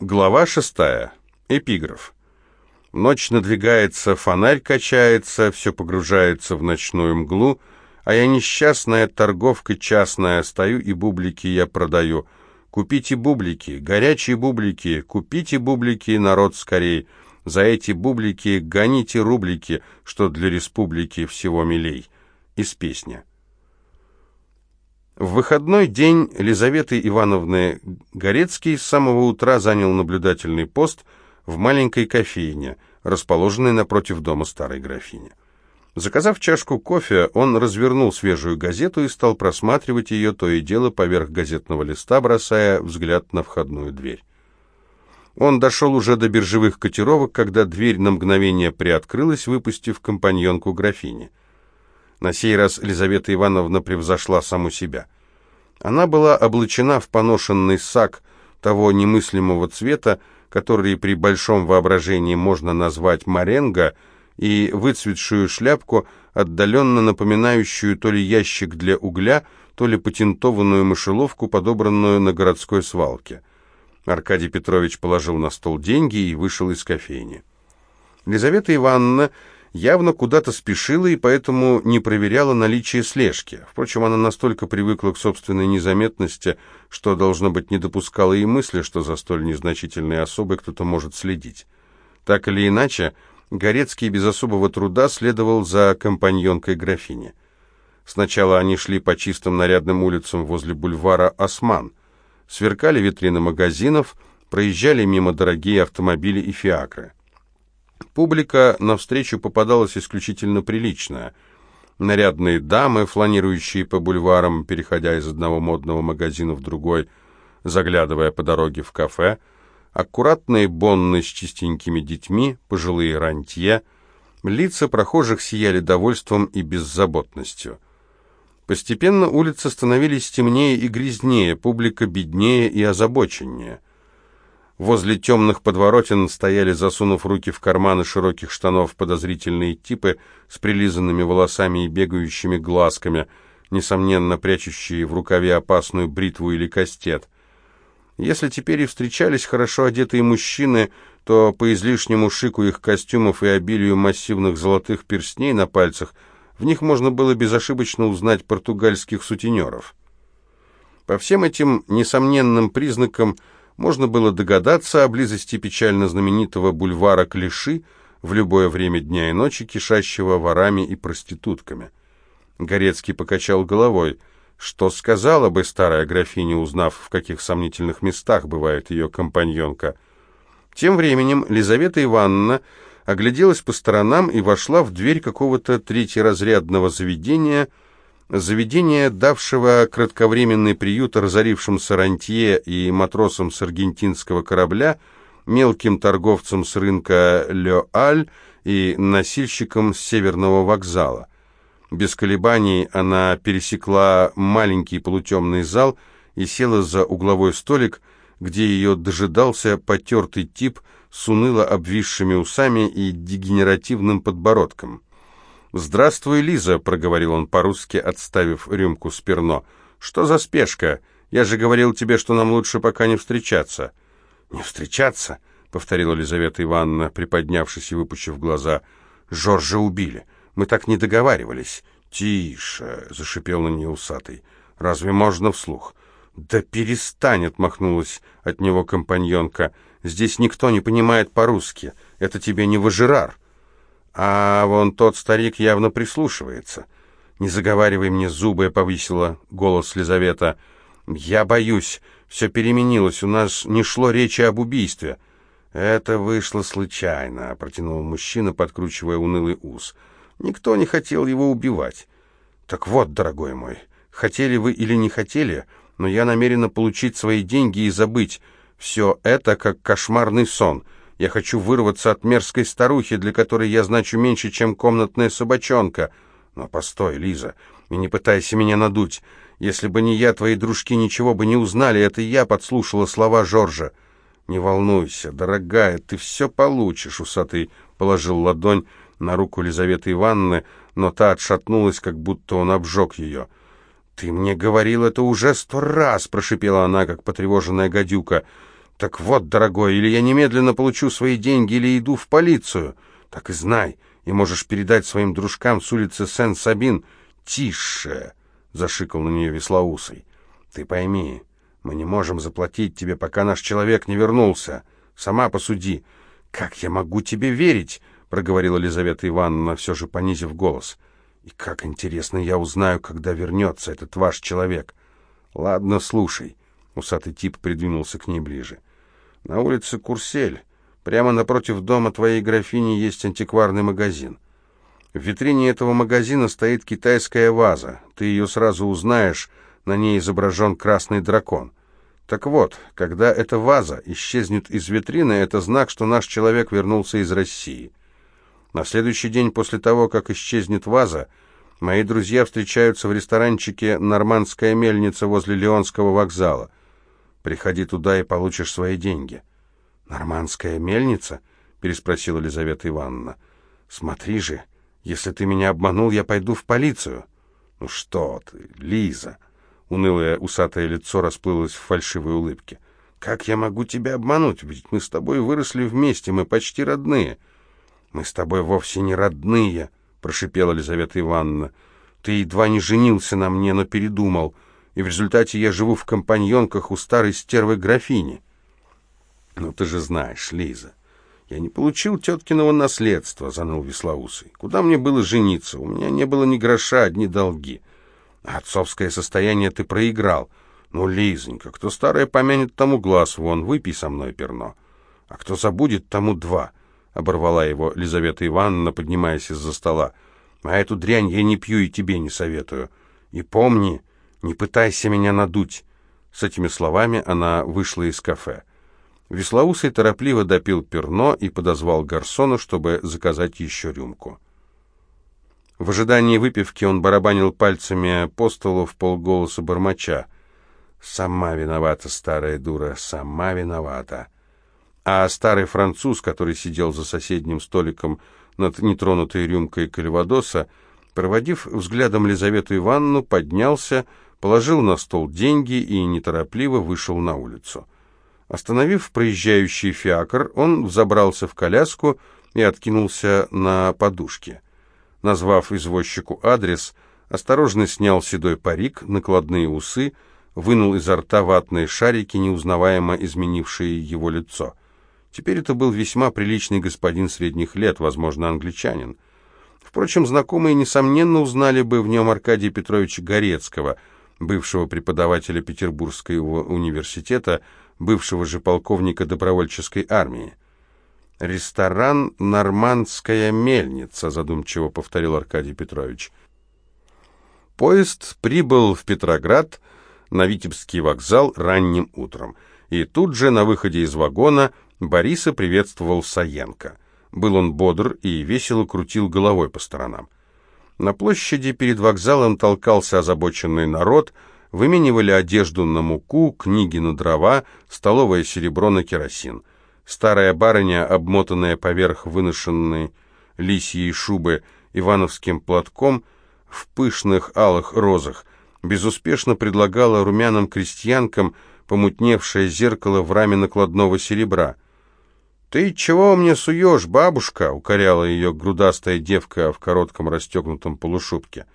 Глава шестая. Эпиграф. Ночь надвигается, фонарь качается, все погружается в ночную мглу, а я несчастная торговка частная, стою и бублики я продаю. Купите бублики, горячие бублики, купите бублики, народ скорей. За эти бублики гоните рублики, что для республики всего милей. Из песни. В выходной день Лизаветы Ивановны Горецкий с самого утра занял наблюдательный пост в маленькой кофейне, расположенной напротив дома старой графини. Заказав чашку кофе, он развернул свежую газету и стал просматривать ее то и дело поверх газетного листа, бросая взгляд на входную дверь. Он дошел уже до биржевых котировок, когда дверь на мгновение приоткрылась, выпустив компаньонку графини. На сей раз Елизавета Ивановна превзошла саму себя. Она была облачена в поношенный сак того немыслимого цвета, который при большом воображении можно назвать моренго, и выцветшую шляпку, отдаленно напоминающую то ли ящик для угля, то ли патентованную мышеловку, подобранную на городской свалке. Аркадий Петрович положил на стол деньги и вышел из кофейни. Елизавета Ивановна явно куда-то спешила и поэтому не проверяла наличие слежки. Впрочем, она настолько привыкла к собственной незаметности, что, должно быть, не допускала и мысли, что за столь незначительной особой кто-то может следить. Так или иначе, Горецкий без особого труда следовал за компаньонкой графини. Сначала они шли по чистым нарядным улицам возле бульвара «Осман». Сверкали витрины магазинов, проезжали мимо дорогие автомобили и фиакры. Публика навстречу попадалась исключительно приличная. Нарядные дамы, фланирующие по бульварам, переходя из одного модного магазина в другой, заглядывая по дороге в кафе, аккуратные бонны с чистенькими детьми, пожилые рантье, лица прохожих сияли довольством и беззаботностью. Постепенно улицы становились темнее и грязнее, публика беднее и озабоченнее. Возле темных подворотен стояли, засунув руки в карманы широких штанов, подозрительные типы с прилизанными волосами и бегающими глазками, несомненно прячущие в рукаве опасную бритву или кастет. Если теперь и встречались хорошо одетые мужчины, то по излишнему шику их костюмов и обилию массивных золотых перстней на пальцах в них можно было безошибочно узнать португальских сутенеров. По всем этим несомненным признакам – можно было догадаться о близости печально знаменитого бульвара Клиши в любое время дня и ночи, кишащего ворами и проститутками. Горецкий покачал головой. Что сказала бы старая графиня, узнав, в каких сомнительных местах бывает ее компаньонка? Тем временем Лизавета Ивановна огляделась по сторонам и вошла в дверь какого-то третьеразрядного заведения – Заведение, давшего кратковременный приют разорившимся рантье и матросам с аргентинского корабля, мелким торговцам с рынка Ле-Аль и носильщикам с северного вокзала. Без колебаний она пересекла маленький полутемный зал и села за угловой столик, где ее дожидался потертый тип с уныло обвисшими усами и дегенеративным подбородком. «Здравствуй, Лиза», — проговорил он по-русски, отставив рюмку с перно. «Что за спешка? Я же говорил тебе, что нам лучше пока не встречаться». «Не встречаться?» — повторила Лизавета Ивановна, приподнявшись и выпучив глаза. «Жоржа убили. Мы так не договаривались». «Тише!» — зашипел на нее усатый. «Разве можно вслух?» «Да перестань!» — отмахнулась от него компаньонка. «Здесь никто не понимает по-русски. Это тебе не вожерар». А вон тот старик явно прислушивается. «Не заговаривай мне зубы», — повысила голос Лизавета. «Я боюсь. Все переменилось. У нас не шло речи об убийстве». «Это вышло случайно», — протянул мужчина, подкручивая унылый ус. «Никто не хотел его убивать». «Так вот, дорогой мой, хотели вы или не хотели, но я намерена получить свои деньги и забыть. Все это как кошмарный сон». Я хочу вырваться от мерзкой старухи, для которой я значу меньше, чем комнатная собачонка. Но постой, Лиза, и не пытайся меня надуть. Если бы не я, твои дружки ничего бы не узнали. Это я подслушала слова Жоржа. Не волнуйся, дорогая, ты все получишь, усатый положил ладонь на руку Лизаветы Ивановны, но та отшатнулась, как будто он обжег ее. «Ты мне говорил это уже сто раз!» — прошипела она, как потревоженная гадюка. Так вот, дорогой, или я немедленно получу свои деньги, или иду в полицию. Так и знай, и можешь передать своим дружкам с улицы Сен-Сабин. Тише, зашикал на нее веслоусый. Ты пойми, мы не можем заплатить тебе, пока наш человек не вернулся. Сама посуди. Как я могу тебе верить? проговорила Лизавета Ивановна, все же понизив голос. И как интересно я узнаю, когда вернется этот ваш человек. Ладно, слушай. Усатый тип придвинулся к ней ближе. На улице Курсель, прямо напротив дома твоей графини, есть антикварный магазин. В витрине этого магазина стоит китайская ваза. Ты ее сразу узнаешь, на ней изображен красный дракон. Так вот, когда эта ваза исчезнет из витрины, это знак, что наш человек вернулся из России. На следующий день после того, как исчезнет ваза, мои друзья встречаются в ресторанчике «Нормандская мельница» возле Леонского вокзала. Приходи туда и получишь свои деньги». «Нормандская мельница?» — переспросила Елизавета Ивановна. «Смотри же, если ты меня обманул, я пойду в полицию». «Ну что ты, Лиза!» Унылое усатое лицо расплылось в фальшивой улыбке. «Как я могу тебя обмануть? Ведь мы с тобой выросли вместе, мы почти родные». «Мы с тобой вовсе не родные», — прошипела Елизавета Ивановна. «Ты едва не женился на мне, но передумал, и в результате я живу в компаньонках у старой стервы графини». «Ну ты же знаешь, Лиза, я не получил теткиного наследства», — заныл Веслоусый. «Куда мне было жениться? У меня не было ни гроша, одни долги». Отцовское состояние ты проиграл. Ну, Лизонька, кто старое помянет, тому глаз вон, выпей со мной перно. А кто забудет, тому два, — оборвала его Лизавета Ивановна, поднимаясь из-за стола. А эту дрянь я не пью и тебе не советую. И помни, не пытайся меня надуть. С этими словами она вышла из кафе. Веслоусый торопливо допил перно и подозвал гарсона, чтобы заказать еще рюмку. В ожидании выпивки он барабанил пальцами по столу в полголоса бормоча. «Сама виновата, старая дура, сама виновата». А старый француз, который сидел за соседним столиком над нетронутой рюмкой кальвадоса, проводив взглядом Лизавету Ивановну, поднялся, положил на стол деньги и неторопливо вышел на улицу. Остановив проезжающий фиакр, он взобрался в коляску и откинулся на подушке. Назвав извозчику адрес, осторожно снял седой парик, накладные усы, вынул изо рта ватные шарики, неузнаваемо изменившие его лицо. Теперь это был весьма приличный господин средних лет, возможно, англичанин. Впрочем, знакомые, несомненно, узнали бы в нем Аркадия Петровича Горецкого, бывшего преподавателя Петербургского университета, бывшего же полковника добровольческой армии. «Ресторан «Нормандская мельница», — задумчиво повторил Аркадий Петрович. Поезд прибыл в Петроград на Витебский вокзал ранним утром. И тут же на выходе из вагона Бориса приветствовал Саенко. Был он бодр и весело крутил головой по сторонам. На площади перед вокзалом толкался озабоченный народ, выменивали одежду на муку, книги на дрова, столовое серебро на керосин — Старая барыня, обмотанная поверх выношенной лисьей шубы ивановским платком в пышных алых розах, безуспешно предлагала румяным крестьянкам помутневшее зеркало в раме накладного серебра. «Ты чего мне суешь, бабушка?» — укоряла ее грудастая девка в коротком расстегнутом полушубке.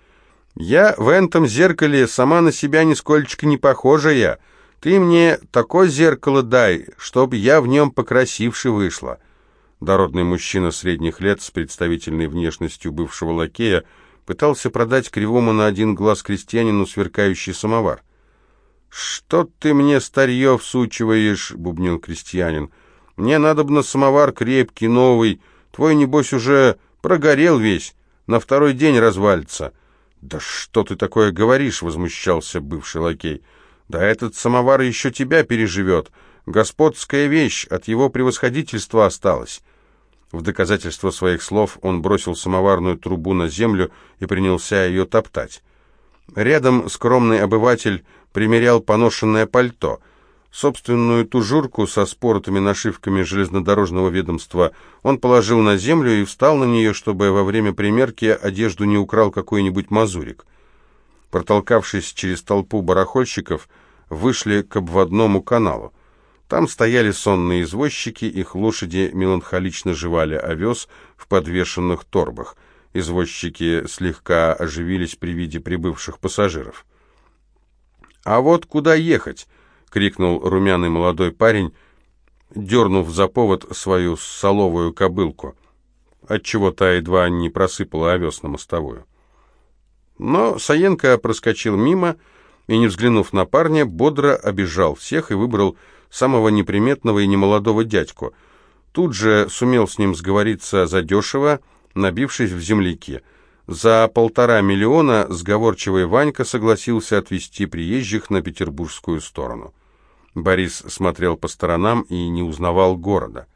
«Я в этом зеркале сама на себя нисколько не похожая», ты мне такое зеркало дай, чтоб я в нем покрасивше вышла». Дородный мужчина средних лет с представительной внешностью бывшего лакея пытался продать кривому на один глаз крестьянину сверкающий самовар. «Что ты мне старье всучиваешь?» — бубнил крестьянин. «Мне надо бы на самовар крепкий, новый. Твой, небось, уже прогорел весь, на второй день развалится». «Да что ты такое говоришь?» — возмущался бывший лакей. Да этот самовар еще тебя переживет. Господская вещь, от его превосходительства осталась. В доказательство своих слов он бросил самоварную трубу на землю и принялся ее топтать. Рядом скромный обыватель примерял поношенное пальто. Собственную тужурку со споротыми нашивками железнодорожного ведомства он положил на землю и встал на нее, чтобы во время примерки одежду не украл какой-нибудь мазурик. Протолкавшись через толпу барахольщиков, вышли к обводному каналу. Там стояли сонные извозчики, их лошади меланхолично жевали овес в подвешенных торбах. Извозчики слегка оживились при виде прибывших пассажиров. «А вот куда ехать?» — крикнул румяный молодой парень, дернув за повод свою соловую кобылку, отчего та едва не просыпала овес на мостовую. Но Саенко проскочил мимо и, не взглянув на парня, бодро обижал всех и выбрал самого неприметного и немолодого дядьку. Тут же сумел с ним сговориться задешево, набившись в земляки. За полтора миллиона сговорчивый Ванька согласился отвезти приезжих на петербургскую сторону. Борис смотрел по сторонам и не узнавал города.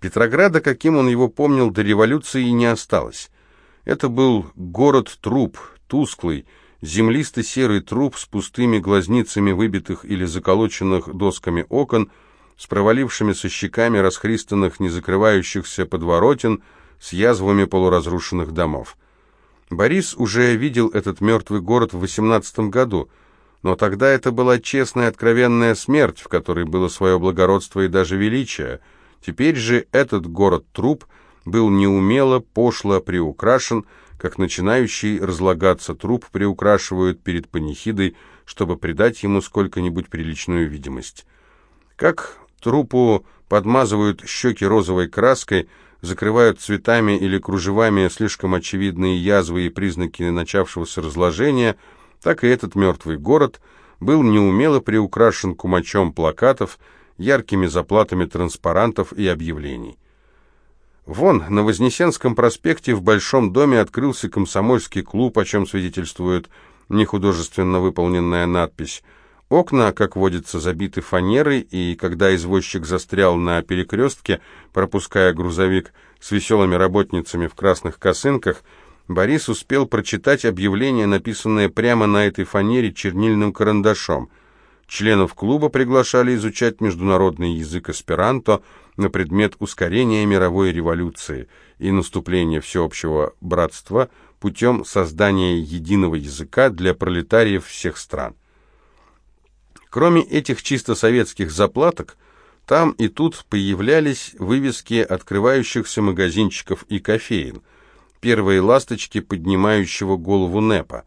Петрограда, каким он его помнил до революции, не осталось. Это был город-труп, тусклый, землистый серый труп с пустыми глазницами выбитых или заколоченных досками окон, с провалившимися щеками расхристанных, не закрывающихся подворотен, с язвами полуразрушенных домов. Борис уже видел этот мертвый город в восемнадцатом году, но тогда это была честная откровенная смерть, в которой было свое благородство и даже величие. Теперь же этот город-труп был неумело, пошло приукрашен, как начинающий разлагаться труп приукрашивают перед панихидой, чтобы придать ему сколько-нибудь приличную видимость. Как трупу подмазывают щеки розовой краской, закрывают цветами или кружевами слишком очевидные язвы и признаки начавшегося разложения, так и этот мертвый город был неумело приукрашен кумачом плакатов, яркими заплатами транспарантов и объявлений. Вон, на Вознесенском проспекте в Большом доме открылся комсомольский клуб, о чем свидетельствует нехудожественно выполненная надпись. Окна, как водится, забиты фанерой, и когда извозчик застрял на перекрестке, пропуская грузовик с веселыми работницами в красных косынках, Борис успел прочитать объявление, написанное прямо на этой фанере чернильным карандашом. Членов клуба приглашали изучать международный язык эсперанто – на предмет ускорения мировой революции и наступления всеобщего братства путем создания единого языка для пролетариев всех стран. Кроме этих чисто советских заплаток, там и тут появлялись вывески открывающихся магазинчиков и кофеин, первые ласточки поднимающего голову НЭПа.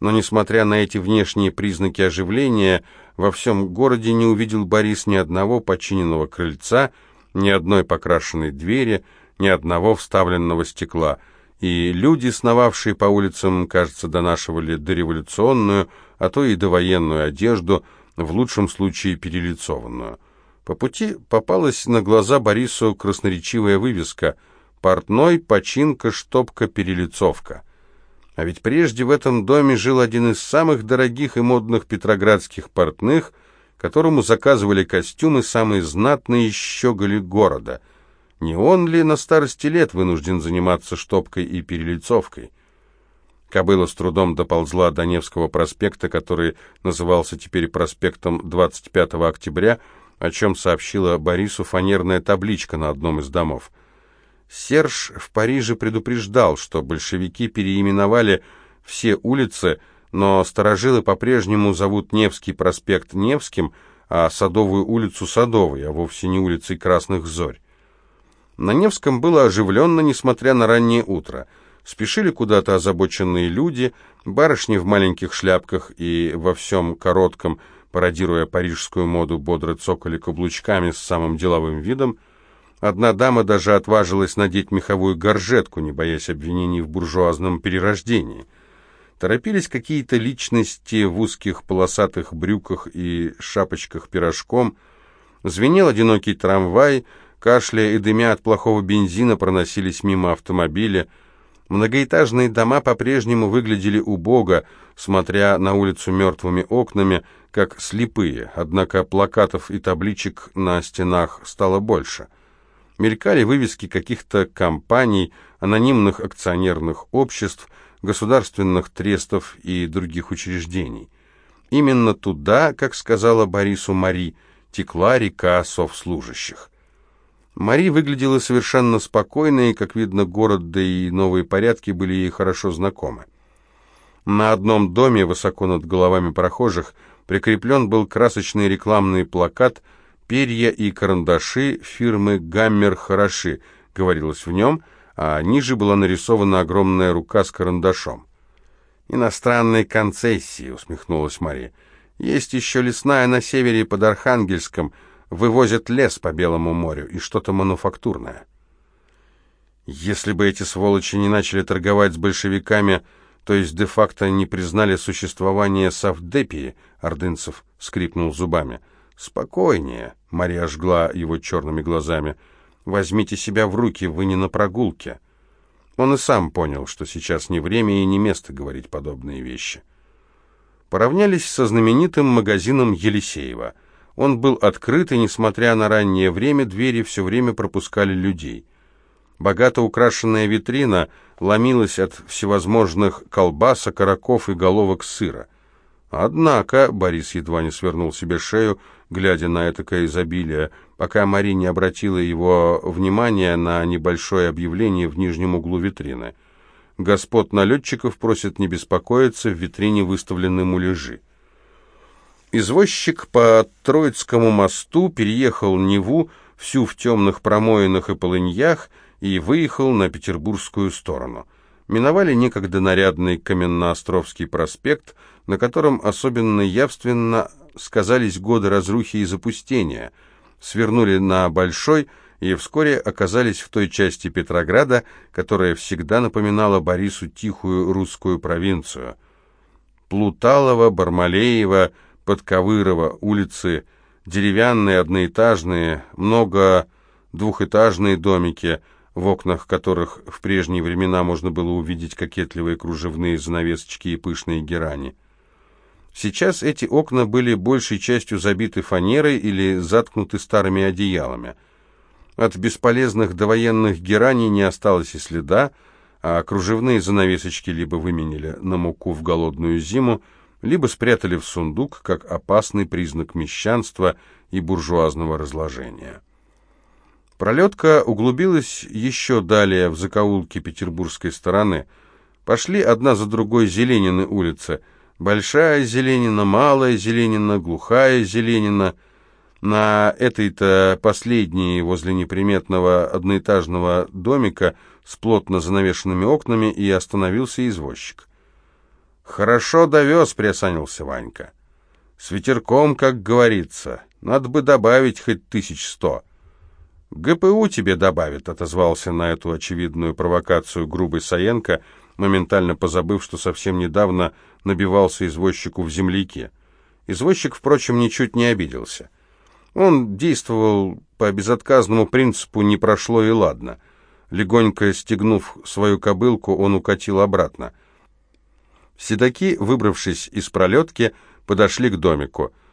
Но, несмотря на эти внешние признаки оживления, во всем городе не увидел Борис ни одного починенного крыльца, ни одной покрашенной двери, ни одного вставленного стекла, и люди, сновавшие по улицам, кажется, донашивали дореволюционную, а то и довоенную одежду, в лучшем случае перелицованную. По пути попалась на глаза Борису красноречивая вывеска «Портной, починка, штопка, перелицовка». А ведь прежде в этом доме жил один из самых дорогих и модных петроградских портных – которому заказывали костюмы самые знатные щеголи города. Не он ли на старости лет вынужден заниматься штопкой и перелицовкой? Кобыла с трудом доползла до Невского проспекта, который назывался теперь проспектом 25 октября, о чем сообщила Борису фанерная табличка на одном из домов. Серж в Париже предупреждал, что большевики переименовали все улицы, но старожилы по-прежнему зовут Невский проспект Невским, а Садовую улицу Садовой, а вовсе не улицей Красных Зорь. На Невском было оживленно, несмотря на раннее утро. Спешили куда-то озабоченные люди, барышни в маленьких шляпках и во всем коротком, пародируя парижскую моду, бодро цокали каблучками с самым деловым видом. Одна дама даже отважилась надеть меховую горжетку, не боясь обвинений в буржуазном перерождении – Торопились какие-то личности в узких полосатых брюках и шапочках пирожком. Звенел одинокий трамвай, кашляя и дымя от плохого бензина проносились мимо автомобиля. Многоэтажные дома по-прежнему выглядели убого, смотря на улицу мертвыми окнами, как слепые, однако плакатов и табличек на стенах стало больше. Мелькали вывески каких-то компаний, анонимных акционерных обществ – государственных трестов и других учреждений. Именно туда, как сказала Борису Мари, текла река совслужащих. Мари выглядела совершенно спокойной, и, как видно, город, да и новые порядки были ей хорошо знакомы. На одном доме, высоко над головами прохожих, прикреплен был красочный рекламный плакат Перья и карандаши фирмы «Гаммер» хороши, говорилось в нем, а ниже была нарисована огромная рука с карандашом. «Иностранные концессии», — усмехнулась Мария. «Есть еще лесная на севере под Архангельском, вывозят лес по Белому морю и что-то мануфактурное». Если бы эти сволочи не начали торговать с большевиками, то есть де-факто не признали существование Савдепии, Ордынцев скрипнул зубами. «Спокойнее», — Мария жгла его черными глазами. «Возьмите себя в руки, вы не на прогулке». Он и сам понял, что сейчас не время и не место говорить подобные вещи. Поравнялись со знаменитым магазином Елисеева. Он был открыт, и, несмотря на раннее время, двери все время пропускали людей. Богато украшенная витрина ломилась от всевозможных колбасок, окороков и головок сыра. Однако Борис едва не свернул себе шею, глядя на этакое изобилие, пока Мари не обратила его внимание на небольшое объявление в нижнем углу витрины. Господ налетчиков просят не беспокоиться, в витрине выставлены муляжи. Извозчик по Троицкому мосту переехал Неву, всю в темных промоинах и полыньях, и выехал на петербургскую сторону. Миновали некогда нарядный Каменноостровский проспект, на котором особенно явственно сказались годы разрухи и запустения, свернули на Большой и вскоре оказались в той части Петрограда, которая всегда напоминала Борису тихую русскую провинцию. Плуталова, Бармалеева, Подковырова, улицы, деревянные, одноэтажные, много двухэтажные домики, в окнах которых в прежние времена можно было увидеть кокетливые кружевные занавесочки и пышные герани. Сейчас эти окна были большей частью забиты фанерой или заткнуты старыми одеялами. От бесполезных довоенных гераний не осталось и следа, а кружевные занавесочки либо выменили на муку в голодную зиму, либо спрятали в сундук как опасный признак мещанства и буржуазного разложения. Пролетка углубилась еще далее в закоулки петербургской стороны. Пошли одна за другой Зеленины улицы – Большая Зеленина, Малая Зеленина, Глухая Зеленина. На этой-то последней, возле неприметного одноэтажного домика с плотно занавешенными окнами, и остановился извозчик. «Хорошо довез», — приосанился Ванька. «С ветерком, как говорится. Надо бы добавить хоть тысяч сто». «ГПУ тебе добавит», — отозвался на эту очевидную провокацию грубый Саенко — моментально позабыв, что совсем недавно набивался извозчику в земляке. Извозчик, впрочем, ничуть не обиделся. Он действовал по безотказному принципу «не прошло и ладно». Легонько стегнув свою кобылку, он укатил обратно. Седаки, выбравшись из пролетки, подошли к домику.